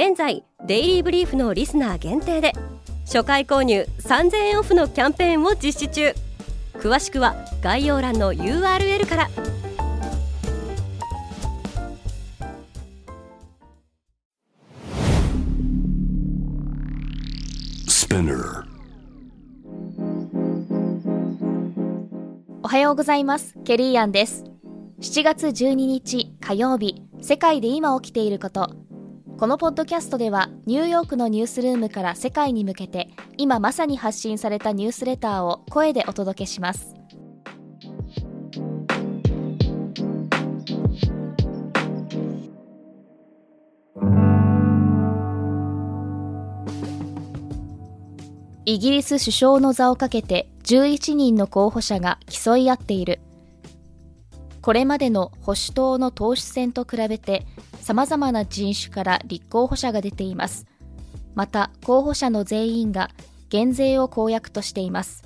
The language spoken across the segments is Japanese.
現在デイリーブリーフのリスナー限定で初回購入3000円オフのキャンペーンを実施中。詳しくは概要欄の URL から。おはようございます。ケリーアンです。7月12日火曜日世界で今起きていることこのポッドキャストではニューヨークのニュースルームから世界に向けて今まさに発信されたニュースレターを声でお届けします。イギリス首相の座をかけて11人の候補者が競い合っている。これまでの保守党の党首選と比べて様々な人種から立候補者が出ています。また、候補者の全員が減税を公約としています。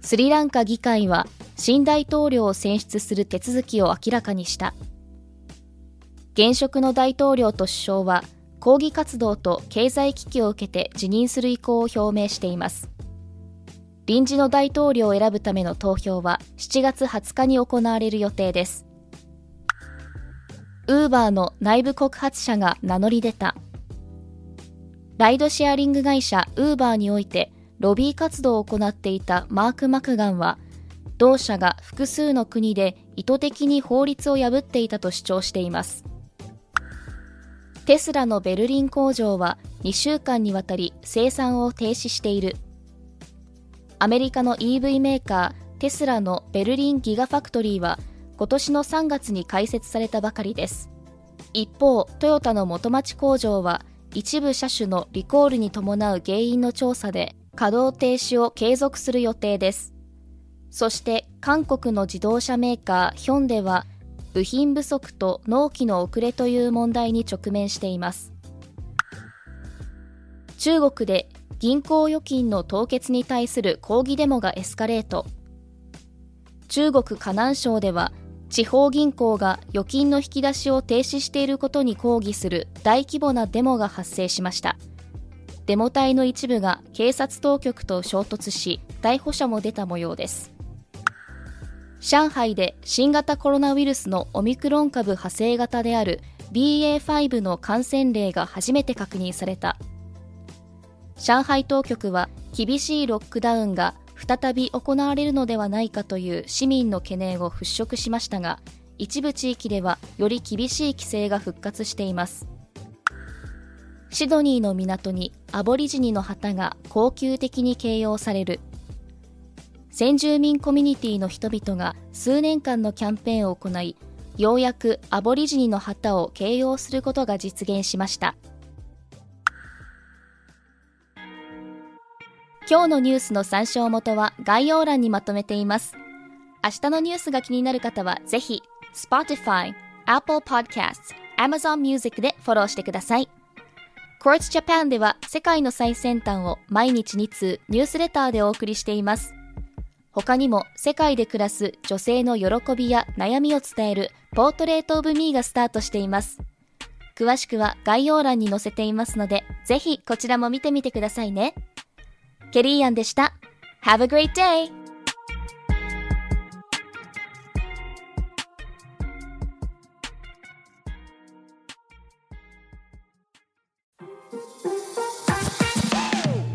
スリランカ議会は新大統領を選出する手続きを明らかにした。現職の大統領と首相は抗議活動と経済危機を受けて辞任する意向を表明しています。臨時の大統領を選ぶための投票は7月20日に行われる予定です。ウーバーの内部告発者が名乗り出た。ライドシェアリング会社ウーバーにおいてロビー活動を行っていたマーク・マクガンは、同社が複数の国で意図的に法律を破っていたと主張しています。テスラのベルリン工場は2週間にわたり生産を停止している。アメリカの EV メーカーテスラのベルリンギガファクトリーは今年の3月に開設されたばかりです。一方トヨタの元町工場は一部車種のリコールに伴う原因の調査で稼働停止を継続する予定です。そして韓国の自動車メーカーヒョンデは部品不足と納期の遅れという問題に直面しています。中国で銀行預金の凍結に対する抗議デモがエスカレート。中国河南省では地方銀行が預金の引き出しを停止していることに抗議する大規模なデモが発生しました。デモ隊の一部が警察当局と衝突し逮捕者も出た模様です。上海で新型コロナウイルスのオミクロン株派生型である BA.5 の感染例が初めて確認された。上海当局は厳しいロックダウンが再び行われるのではないかという市民の懸念を払拭しましたが一部地域ではより厳しい規制が復活しています。シドニーの港にアボリジニの旗が高級的に形容される。先住民コミュニティの人々が数年間のキャンペーンを行いようやくアボリジニの旗を形容することが実現しました。今日のニュースの参照元は概要欄にまとめています。明日のニュースが気になる方はぜひ Spotify、Apple Podcasts、Amazon Music でフォローしてください。Quartz Japan では世界の最先端を毎日2通ニュースレターでお送りしています。他にも世界で暮らす女性の喜びや悩みを伝えるポートレートオブミーがスタートしています。詳しくは概要欄に載せていますので、ぜひこちらも見てみてくださいね。ケリーアンでした。Have a great day!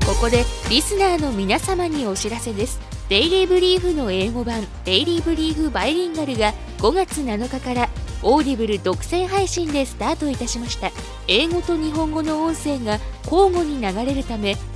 ここでリスナーの皆様にお知らせです。デイリーブリーフの英語版デイリーブリーフバイリンガルが5月7日からオーディブル独占配信でスタートいたしました英語と日本語の音声が交互に流れるため